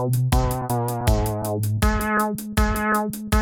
Bow, bow, bow, bow, bow.